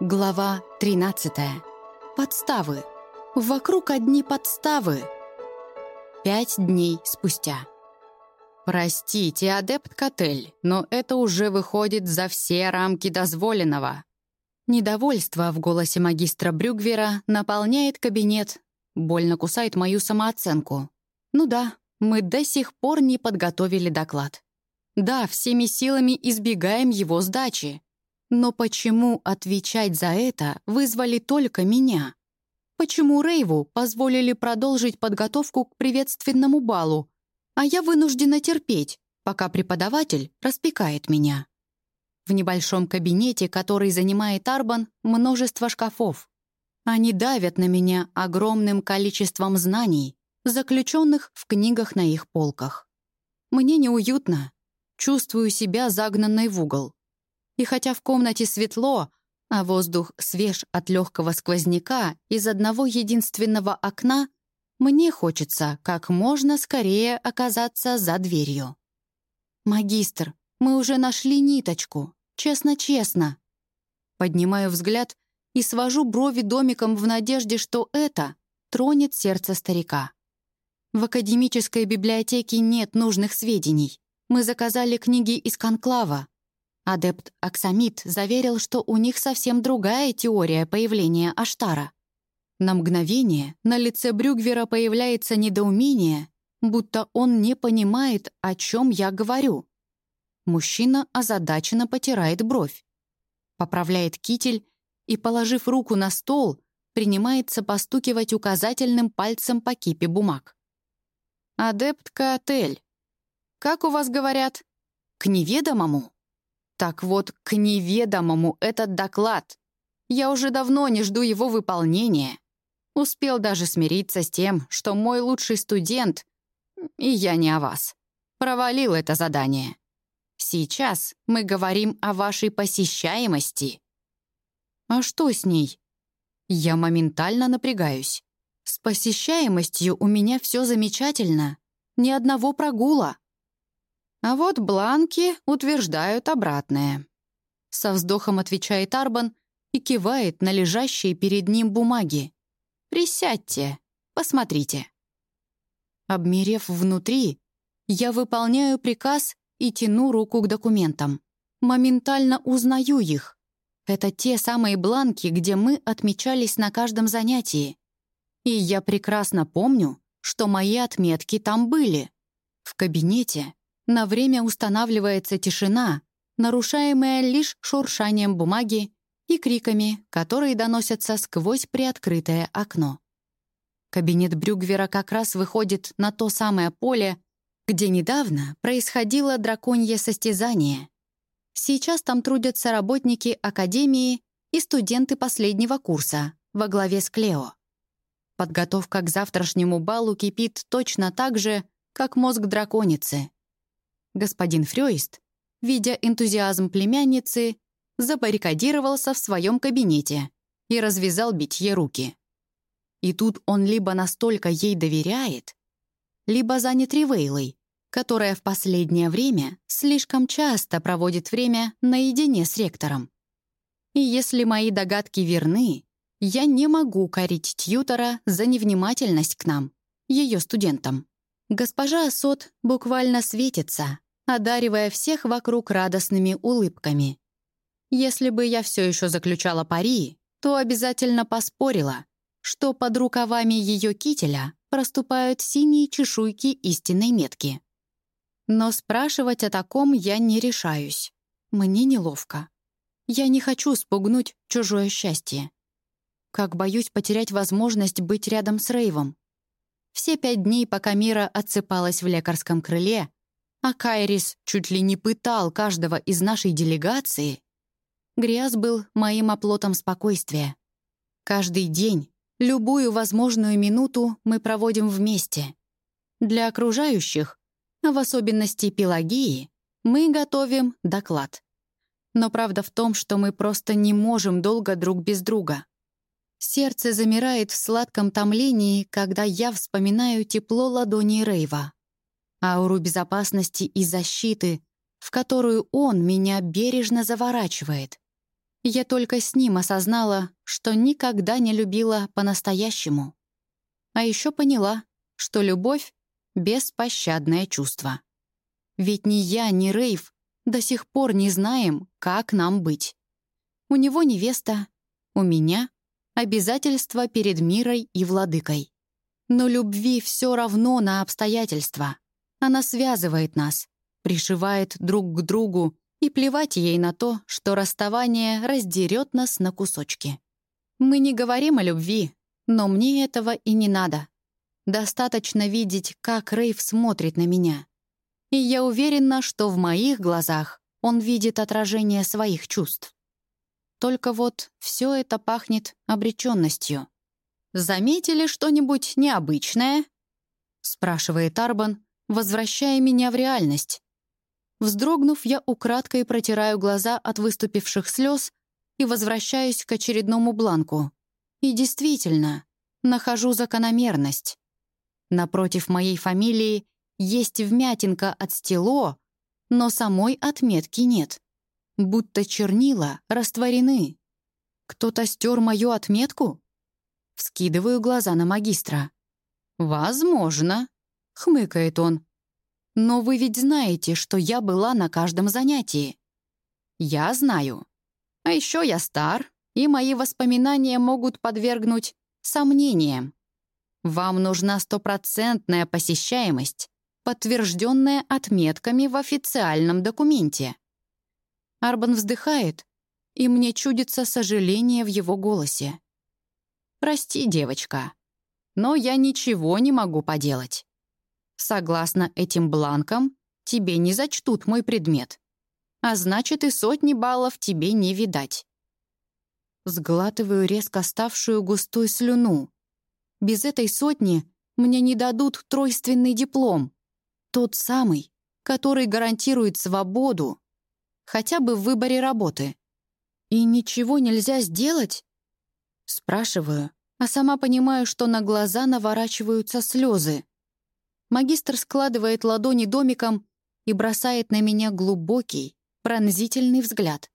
Глава 13. Подставы. Вокруг одни подставы. Пять дней спустя. «Простите, адепт Котель, но это уже выходит за все рамки дозволенного». Недовольство в голосе магистра Брюгвера наполняет кабинет, больно кусает мою самооценку. Ну да, мы до сих пор не подготовили доклад. Да, всеми силами избегаем его сдачи. Но почему отвечать за это вызвали только меня? Почему Рейву позволили продолжить подготовку к приветственному балу, а я вынуждена терпеть, пока преподаватель распекает меня? В небольшом кабинете, который занимает Арбан, множество шкафов. Они давят на меня огромным количеством знаний, заключенных в книгах на их полках. Мне неуютно, чувствую себя загнанной в угол. И хотя в комнате светло, а воздух свеж от легкого сквозняка из одного единственного окна, мне хочется как можно скорее оказаться за дверью. «Магистр, мы уже нашли ниточку. Честно-честно». Поднимаю взгляд и свожу брови домиком в надежде, что это тронет сердце старика. В академической библиотеке нет нужных сведений. Мы заказали книги из конклава, Адепт Аксамит заверил, что у них совсем другая теория появления Аштара. На мгновение на лице Брюгвера появляется недоумение, будто он не понимает, о чем я говорю. Мужчина озадаченно потирает бровь, поправляет китель и, положив руку на стол, принимается постукивать указательным пальцем по кипе бумаг. «Адепт Каотель, как у вас говорят? К неведомому?» Так вот, к неведомому этот доклад. Я уже давно не жду его выполнения. Успел даже смириться с тем, что мой лучший студент, и я не о вас, провалил это задание. Сейчас мы говорим о вашей посещаемости. А что с ней? Я моментально напрягаюсь. С посещаемостью у меня все замечательно. Ни одного прогула. А вот бланки утверждают обратное. Со вздохом отвечает Арбан и кивает на лежащие перед ним бумаги. «Присядьте, посмотрите». Обмерев внутри, я выполняю приказ и тяну руку к документам. Моментально узнаю их. Это те самые бланки, где мы отмечались на каждом занятии. И я прекрасно помню, что мои отметки там были. В кабинете на время устанавливается тишина, нарушаемая лишь шуршанием бумаги и криками, которые доносятся сквозь приоткрытое окно. Кабинет Брюгвера как раз выходит на то самое поле, где недавно происходило драконье состязание. Сейчас там трудятся работники Академии и студенты последнего курса во главе с Клео. Подготовка к завтрашнему балу кипит точно так же, как мозг драконицы. Господин Фрёист, видя энтузиазм племянницы, забаррикадировался в своем кабинете и развязал битье руки. И тут он либо настолько ей доверяет, либо занят Ривейлой, которая в последнее время слишком часто проводит время наедине с ректором. И если мои догадки верны, я не могу корить Тьютора за невнимательность к нам, ее студентам. Госпожа Асот буквально светится, одаривая всех вокруг радостными улыбками. Если бы я все еще заключала пари, то обязательно поспорила, что под рукавами ее кителя проступают синие чешуйки истинной метки. Но спрашивать о таком я не решаюсь. Мне неловко. Я не хочу спугнуть чужое счастье. Как боюсь потерять возможность быть рядом с Рейвом. Все пять дней, пока Мира отсыпалась в лекарском крыле, а Кайрис чуть ли не пытал каждого из нашей делегации, Гряз был моим оплотом спокойствия. Каждый день, любую возможную минуту мы проводим вместе. Для окружающих, в особенности Пелагии, мы готовим доклад. Но правда в том, что мы просто не можем долго друг без друга. Сердце замирает в сладком томлении, когда я вспоминаю тепло ладони Рейва ауру безопасности и защиты, в которую он меня бережно заворачивает. Я только с ним осознала, что никогда не любила по-настоящему. А еще поняла, что любовь — беспощадное чувство. Ведь ни я, ни Рейв до сих пор не знаем, как нам быть. У него невеста, у меня — обязательства перед мирой и владыкой. Но любви все равно на обстоятельства. Она связывает нас, пришивает друг к другу, и плевать ей на то, что расставание раздерет нас на кусочки. Мы не говорим о любви, но мне этого и не надо. Достаточно видеть, как Рейв смотрит на меня. И я уверена, что в моих глазах он видит отражение своих чувств. Только вот все это пахнет обреченностью. «Заметили что-нибудь необычное?» — спрашивает Арбан, возвращая меня в реальность. Вздрогнув, я украдкой протираю глаза от выступивших слез и возвращаюсь к очередному бланку. И действительно, нахожу закономерность. Напротив моей фамилии есть вмятинка от стело, но самой отметки нет. Будто чернила растворены. Кто-то стер мою отметку? Вскидываю глаза на магистра. «Возможно», — хмыкает он. «Но вы ведь знаете, что я была на каждом занятии». «Я знаю. А еще я стар, и мои воспоминания могут подвергнуть сомнениям. Вам нужна стопроцентная посещаемость, подтвержденная отметками в официальном документе». Арбан вздыхает, и мне чудится сожаление в его голосе. «Прости, девочка, но я ничего не могу поделать. Согласно этим бланкам, тебе не зачтут мой предмет, а значит и сотни баллов тебе не видать». Сглатываю резко ставшую густой слюну. Без этой сотни мне не дадут тройственный диплом. Тот самый, который гарантирует свободу, хотя бы в выборе работы. И ничего нельзя сделать? Спрашиваю, а сама понимаю, что на глаза наворачиваются слезы. Магистр складывает ладони домиком и бросает на меня глубокий, пронзительный взгляд.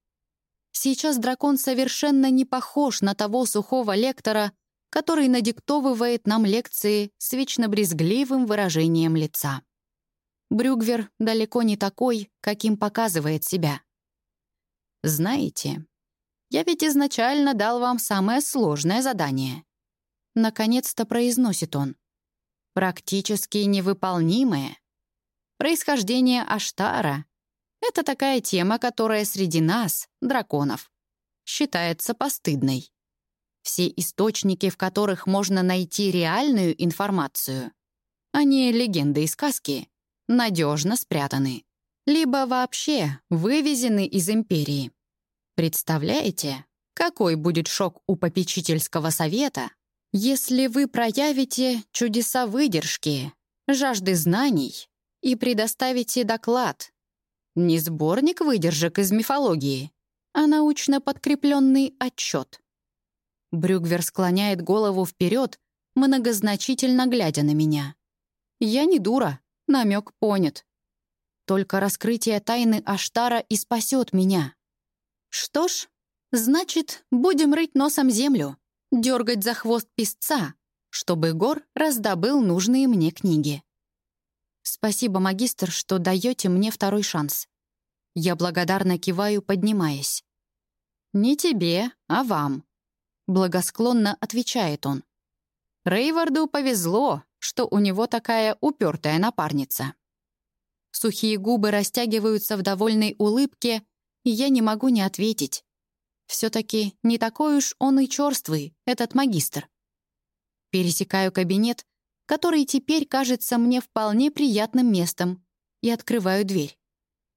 Сейчас дракон совершенно не похож на того сухого лектора, который надиктовывает нам лекции с вечно брезгливым выражением лица. Брюгвер далеко не такой, каким показывает себя. Знаете, я ведь изначально дал вам самое сложное задание. Наконец-то произносит он. Практически невыполнимое. Происхождение Аштара — это такая тема, которая среди нас, драконов, считается постыдной. Все источники, в которых можно найти реальную информацию, а не легенды и сказки, надежно спрятаны. Либо вообще вывезены из империи. Представляете, какой будет шок у попечительского совета, если вы проявите чудеса выдержки, жажды знаний и предоставите доклад. Не сборник выдержек из мифологии, а научно подкрепленный отчет. Брюгвер склоняет голову вперед, многозначительно глядя на меня. Я не дура, намек понят. Только раскрытие тайны Аштара и спасет меня. Что ж, значит, будем рыть носом землю, дергать за хвост песца, чтобы Гор раздобыл нужные мне книги. Спасибо, магистр, что даете мне второй шанс. Я благодарно киваю, поднимаясь. «Не тебе, а вам», — благосклонно отвечает он. Рейварду повезло, что у него такая упертая напарница. Сухие губы растягиваются в довольной улыбке, и я не могу не ответить. Все-таки не такой уж он и черствый, этот магистр. Пересекаю кабинет, который теперь кажется мне вполне приятным местом, и открываю дверь.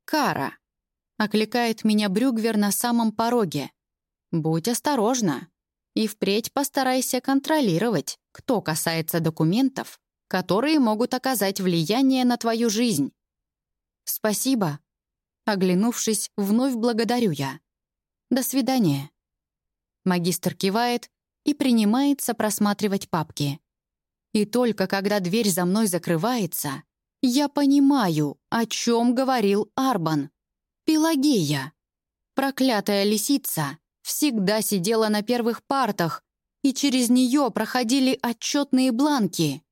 «Кара!» — окликает меня Брюгвер на самом пороге. «Будь осторожна и впредь постарайся контролировать, кто касается документов, которые могут оказать влияние на твою жизнь». «Спасибо», Оглянувшись, вновь благодарю я. «До свидания». Магистр кивает и принимается просматривать папки. И только когда дверь за мной закрывается, я понимаю, о чем говорил Арбан. Пелагея. Проклятая лисица всегда сидела на первых партах, и через нее проходили отчетные бланки.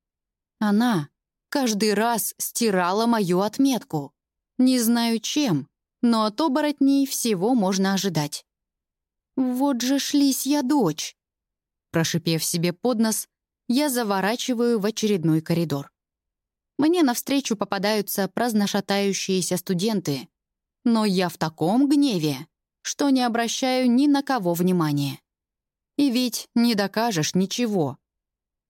Она каждый раз стирала мою отметку. Не знаю чем, но от оборотней всего можно ожидать. «Вот же шлись я дочь!» Прошипев себе под нос, я заворачиваю в очередной коридор. Мне навстречу попадаются праздношатающиеся студенты, но я в таком гневе, что не обращаю ни на кого внимания. И ведь не докажешь ничего.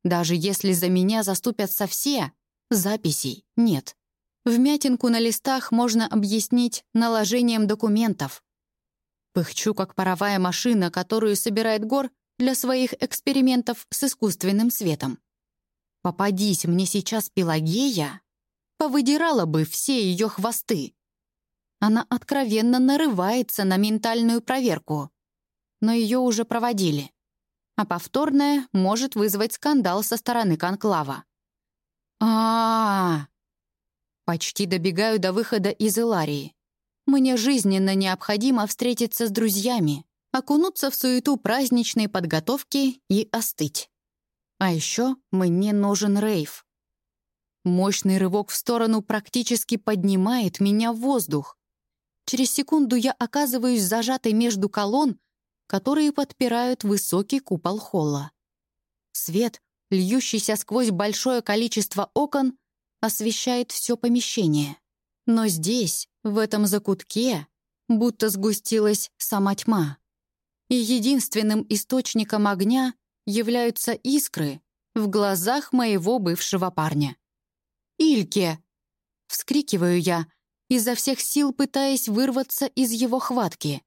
Даже если за меня заступятся все, записей нет. Вмятинку на листах можно объяснить наложением документов. Пыхчу, как паровая машина, которую собирает гор для своих экспериментов с искусственным светом. Попадись мне сейчас Пелагея, повыдирала бы все ее хвосты. Она откровенно нарывается на ментальную проверку, но ее уже проводили. А повторная может вызвать скандал со стороны конклава. а, -а, -а Почти добегаю до выхода из Иларии. Мне жизненно необходимо встретиться с друзьями, окунуться в суету праздничной подготовки и остыть. А еще мне нужен рейв. Мощный рывок в сторону практически поднимает меня в воздух. Через секунду я оказываюсь зажатой между колонн, которые подпирают высокий купол холла. Свет, льющийся сквозь большое количество окон, освещает все помещение. Но здесь, в этом закутке, будто сгустилась сама тьма. И единственным источником огня являются искры в глазах моего бывшего парня. «Ильке!» — вскрикиваю я, изо всех сил пытаясь вырваться из его хватки.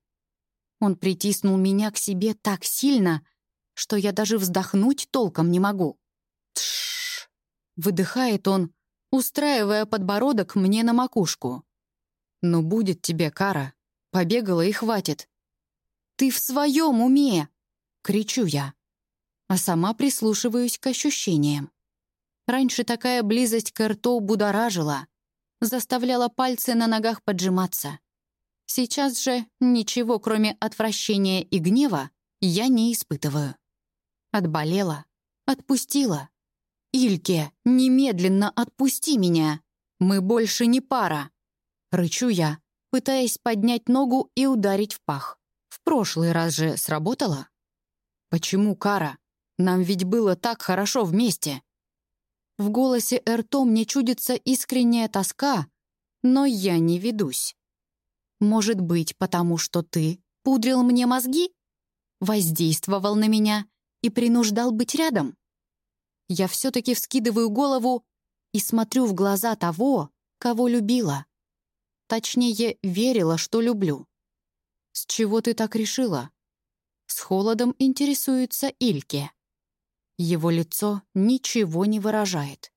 Он притиснул меня к себе так сильно, что я даже вздохнуть толком не могу. «Тш!» — выдыхает он, устраивая подбородок мне на макушку. «Ну будет тебе кара. Побегала и хватит». «Ты в своем уме!» — кричу я. А сама прислушиваюсь к ощущениям. Раньше такая близость к рту будоражила, заставляла пальцы на ногах поджиматься. Сейчас же ничего, кроме отвращения и гнева, я не испытываю. Отболела, отпустила, «Ильке, немедленно отпусти меня! Мы больше не пара!» Рычу я, пытаясь поднять ногу и ударить в пах. В прошлый раз же сработало? «Почему Кара? Нам ведь было так хорошо вместе!» В голосе Эрто мне чудится искренняя тоска, но я не ведусь. Может быть, потому что ты пудрил мне мозги? Воздействовал на меня и принуждал быть рядом? Я все-таки вскидываю голову и смотрю в глаза того, кого любила. Точнее, верила, что люблю. «С чего ты так решила?» С холодом интересуется Ильке. Его лицо ничего не выражает.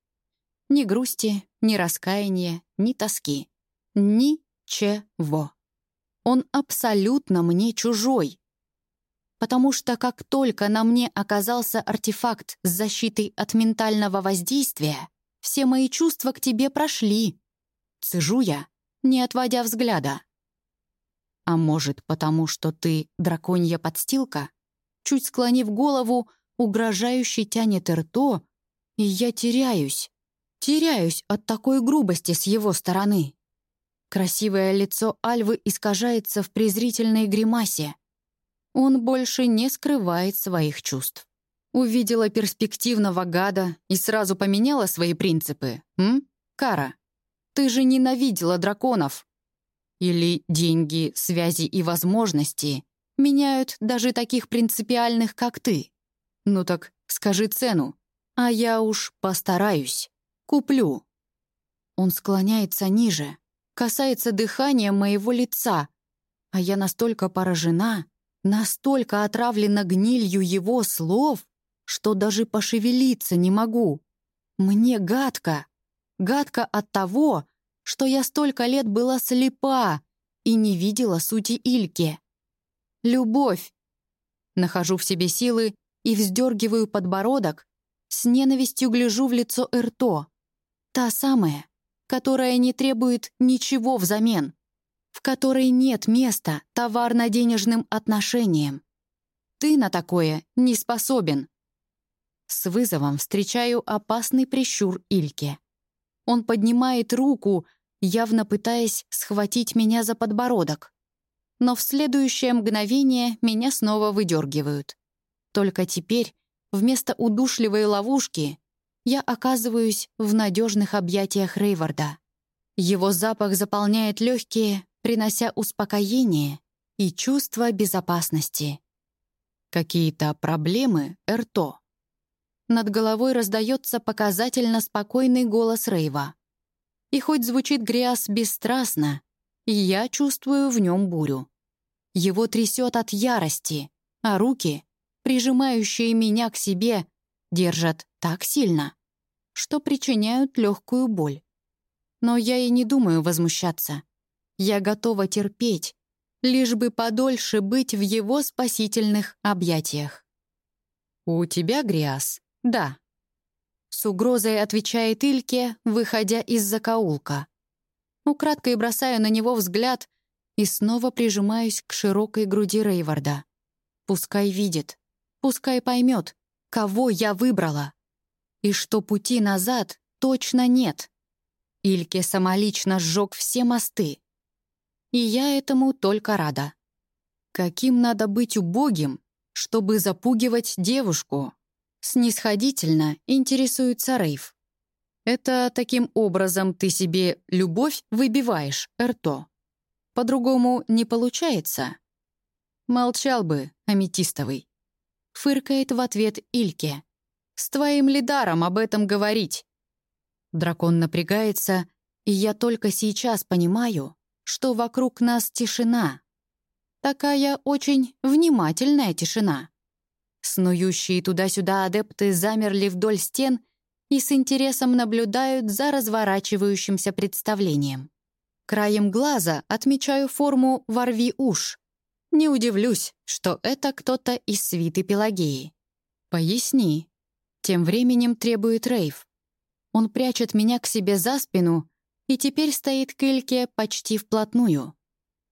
Ни грусти, ни раскаяния, ни тоски. Ничего. Он абсолютно мне чужой потому что как только на мне оказался артефакт с защитой от ментального воздействия, все мои чувства к тебе прошли. Цежу я, не отводя взгляда. А может, потому что ты драконья подстилка? Чуть склонив голову, угрожающе тянет рто, и я теряюсь. Теряюсь от такой грубости с его стороны. Красивое лицо Альвы искажается в презрительной гримасе. Он больше не скрывает своих чувств. Увидела перспективного гада и сразу поменяла свои принципы, м? Кара, ты же ненавидела драконов. Или деньги, связи и возможности меняют даже таких принципиальных, как ты? Ну так скажи цену, а я уж постараюсь. Куплю. Он склоняется ниже, касается дыхания моего лица, а я настолько поражена, Настолько отравлена гнилью его слов, что даже пошевелиться не могу. Мне гадко. Гадко от того, что я столько лет была слепа и не видела сути Ильки. Любовь. Нахожу в себе силы и вздергиваю подбородок, с ненавистью гляжу в лицо Эрто. Та самая, которая не требует ничего взамен в которой нет места товарно-денежным отношениям, ты на такое не способен. С вызовом встречаю опасный прищур Ильке. Он поднимает руку, явно пытаясь схватить меня за подбородок. Но в следующее мгновение меня снова выдергивают. Только теперь, вместо удушливой ловушки, я оказываюсь в надежных объятиях Рейварда. Его запах заполняет легкие, принося успокоение и чувство безопасности. Какие-то проблемы, Эрто. Над головой раздается показательно спокойный голос Рейва. И хоть звучит грязь бесстрастно, я чувствую в нем бурю. Его трясет от ярости, а руки, прижимающие меня к себе, держат так сильно, что причиняют легкую боль. Но я и не думаю возмущаться. Я готова терпеть, лишь бы подольше быть в его спасительных объятиях. «У тебя грязь?» «Да». С угрозой отвечает Ильке, выходя из закоулка. Украдкой бросаю на него взгляд и снова прижимаюсь к широкой груди Рейварда. Пускай видит, пускай поймет, кого я выбрала. И что пути назад точно нет. Ильке самолично сжег все мосты. И я этому только рада. Каким надо быть убогим, чтобы запугивать девушку? Снисходительно интересуется Рейв. Это таким образом ты себе любовь выбиваешь, Эрто. По-другому не получается. Молчал бы, аметистовый. Фыркает в ответ Ильке. С твоим лидаром об этом говорить. Дракон напрягается, и я только сейчас понимаю, что вокруг нас тишина. Такая очень внимательная тишина. Снующие туда-сюда адепты замерли вдоль стен и с интересом наблюдают за разворачивающимся представлением. Краем глаза отмечаю форму «ворви уж». Не удивлюсь, что это кто-то из свиты Пелагеи. «Поясни». Тем временем требует Рейв. Он прячет меня к себе за спину и теперь стоит к Эльке почти вплотную.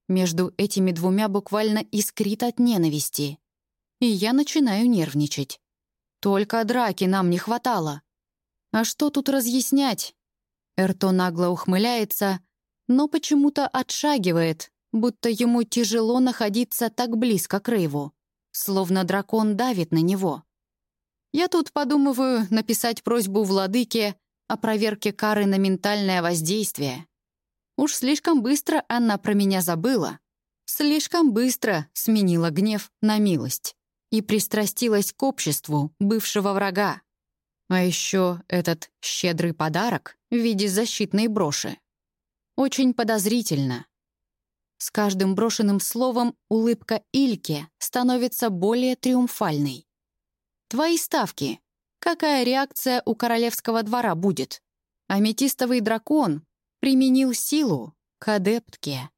Между этими двумя буквально искрит от ненависти. И я начинаю нервничать. Только драки нам не хватало. А что тут разъяснять? Эрто нагло ухмыляется, но почему-то отшагивает, будто ему тяжело находиться так близко к Рейву, словно дракон давит на него. Я тут подумываю написать просьбу владыке о проверке кары на ментальное воздействие. Уж слишком быстро она про меня забыла. Слишком быстро сменила гнев на милость и пристрастилась к обществу бывшего врага. А еще этот щедрый подарок в виде защитной броши. Очень подозрительно. С каждым брошенным словом улыбка Ильке становится более триумфальной. «Твои ставки», Какая реакция у королевского двора будет? Аметистовый дракон применил силу к адептке.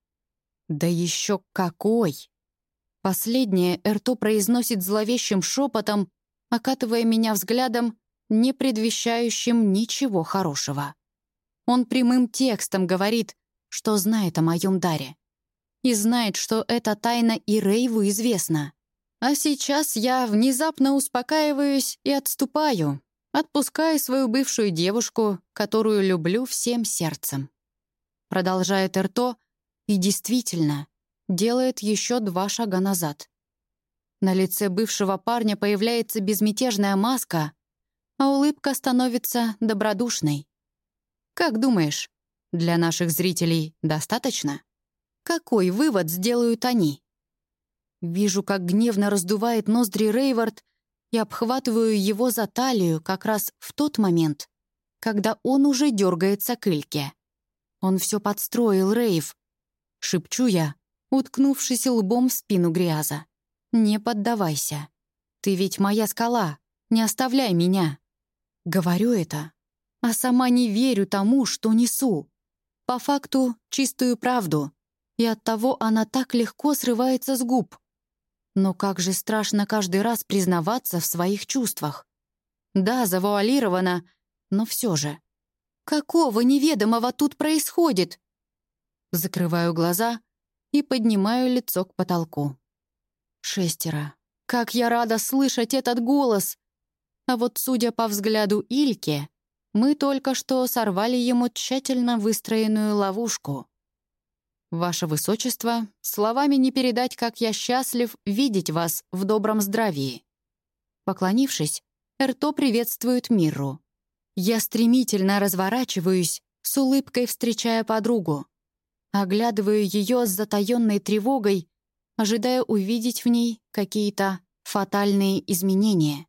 Да еще какой! Последнее Эрто произносит зловещим шепотом, окатывая меня взглядом, не предвещающим ничего хорошего. Он прямым текстом говорит, что знает о моем даре. И знает, что эта тайна и Рейву известна. А сейчас я внезапно успокаиваюсь и отступаю, отпуская свою бывшую девушку, которую люблю всем сердцем. Продолжает Эрто и действительно делает еще два шага назад. На лице бывшего парня появляется безмятежная маска, а улыбка становится добродушной. Как думаешь, для наших зрителей достаточно? Какой вывод сделают они? Вижу, как гневно раздувает ноздри Рейвард и обхватываю его за талию как раз в тот момент, когда он уже дергается к Ильке. Он все подстроил, Рейв. Шепчу я, уткнувшись лбом в спину Гряза. «Не поддавайся. Ты ведь моя скала. Не оставляй меня». Говорю это, а сама не верю тому, что несу. По факту чистую правду, и оттого она так легко срывается с губ. Но как же страшно каждый раз признаваться в своих чувствах. Да, завуалировано, но все же. Какого неведомого тут происходит? Закрываю глаза и поднимаю лицо к потолку. Шестеро. Как я рада слышать этот голос! А вот, судя по взгляду Ильке, мы только что сорвали ему тщательно выстроенную ловушку. «Ваше Высочество, словами не передать, как я счастлив видеть вас в добром здравии». Поклонившись, Эрто приветствует Мирру. Я стремительно разворачиваюсь, с улыбкой встречая подругу. Оглядываю ее с затаённой тревогой, ожидая увидеть в ней какие-то фатальные изменения.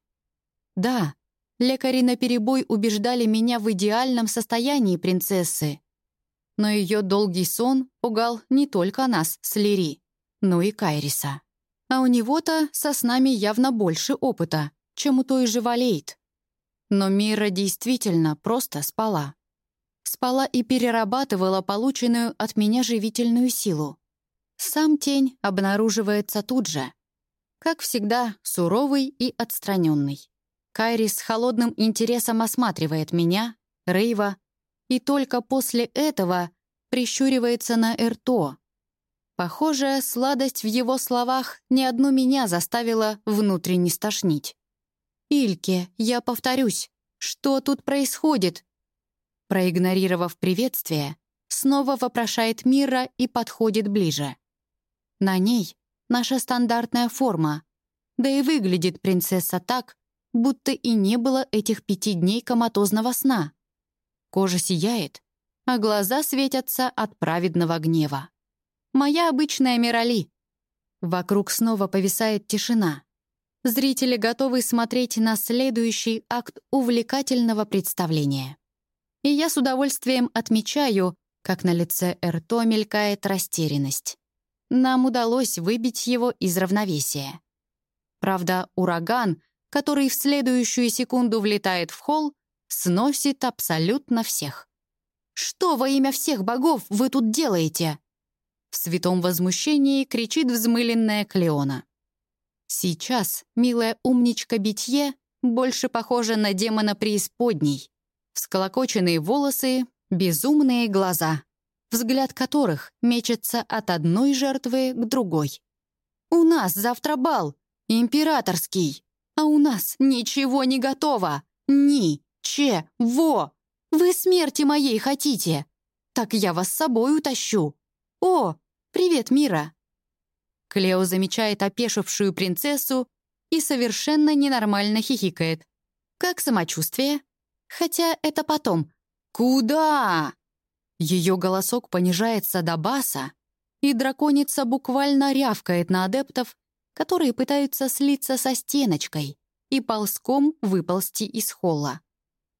Да, лекари наперебой убеждали меня в идеальном состоянии принцессы, но ее долгий сон пугал не только нас с Лири, но и Кайриса. А у него-то со снами явно больше опыта, чем у той же Валейт. Но Мира действительно просто спала. Спала и перерабатывала полученную от меня живительную силу. Сам тень обнаруживается тут же. Как всегда, суровый и отстраненный. Кайрис с холодным интересом осматривает меня, Рейва, и только после этого прищуривается на Эрто. Похоже, сладость в его словах ни одну меня заставила внутренне стошнить. «Ильке, я повторюсь, что тут происходит?» Проигнорировав приветствие, снова вопрошает Мира и подходит ближе. На ней наша стандартная форма, да и выглядит принцесса так, будто и не было этих пяти дней коматозного сна. Кожа сияет, а глаза светятся от праведного гнева. Моя обычная Мирали. Вокруг снова повисает тишина. Зрители готовы смотреть на следующий акт увлекательного представления. И я с удовольствием отмечаю, как на лице Эрто мелькает растерянность. Нам удалось выбить его из равновесия. Правда, ураган, который в следующую секунду влетает в холл, сносит абсолютно всех. «Что во имя всех богов вы тут делаете?» В святом возмущении кричит взмыленная Клеона. Сейчас милая умничка Битье больше похожа на демона преисподней. Всколокоченные волосы, безумные глаза, взгляд которых мечется от одной жертвы к другой. «У нас завтра бал, императорский, а у нас ничего не готово, ни Че-во! Вы смерти моей хотите? Так я вас с собой утащу. О, привет, Мира!» Клео замечает опешившую принцессу и совершенно ненормально хихикает. «Как самочувствие?» Хотя это потом. «Куда?» Ее голосок понижается до баса, и драконица буквально рявкает на адептов, которые пытаются слиться со стеночкой и ползком выползти из холла.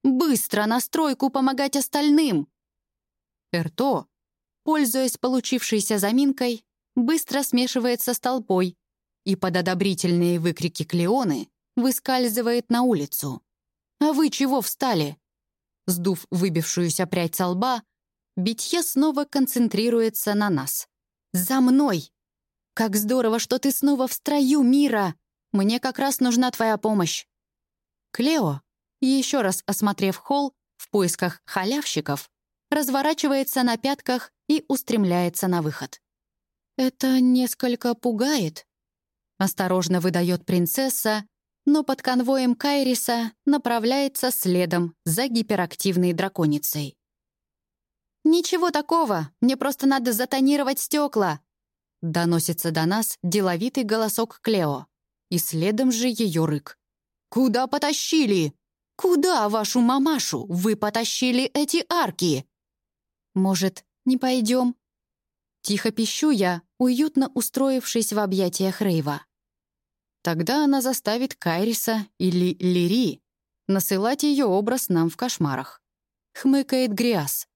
Быстро на стройку помогать остальным!» Эрто, пользуясь получившейся заминкой, быстро смешивается с толпой и под одобрительные выкрики Клеоны выскальзывает на улицу. «А вы чего встали?» Сдув выбившуюся прядь со лба, Битье снова концентрируется на нас. «За мной! Как здорово, что ты снова в строю, Мира! Мне как раз нужна твоя помощь!» Клео, еще раз осмотрев холл в поисках халявщиков, разворачивается на пятках и устремляется на выход. «Это несколько пугает», — осторожно выдает принцесса, но под конвоем Кайриса направляется следом за гиперактивной драконицей. «Ничего такого, мне просто надо затонировать стекла», — доносится до нас деловитый голосок Клео, и следом же ее рык. «Куда потащили?» Куда вашу мамашу вы потащили эти арки? Может, не пойдем? Тихо пищу я, уютно устроившись в объятиях Рейва. Тогда она заставит Кайриса или Лири насылать ее образ нам в кошмарах. Хмыкает Гриас.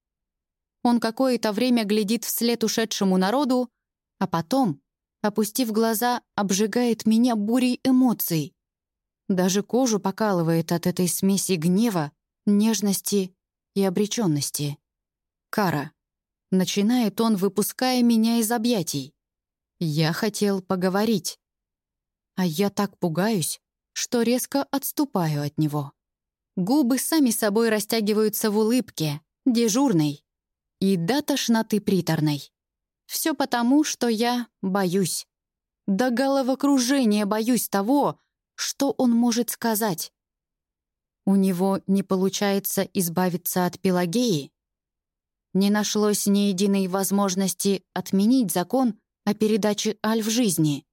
Он какое-то время глядит вслед ушедшему народу, а потом, опустив глаза, обжигает меня бурей эмоций. Даже кожу покалывает от этой смеси гнева, нежности и обреченности. Кара. Начинает он, выпуская меня из объятий. Я хотел поговорить. А я так пугаюсь, что резко отступаю от него. Губы сами собой растягиваются в улыбке, дежурной, и до тошноты приторной. Все потому, что я боюсь. До головокружения боюсь того, что он может сказать. У него не получается избавиться от Пелагеи? Не нашлось ни единой возможности отменить закон о передаче Аль в жизни.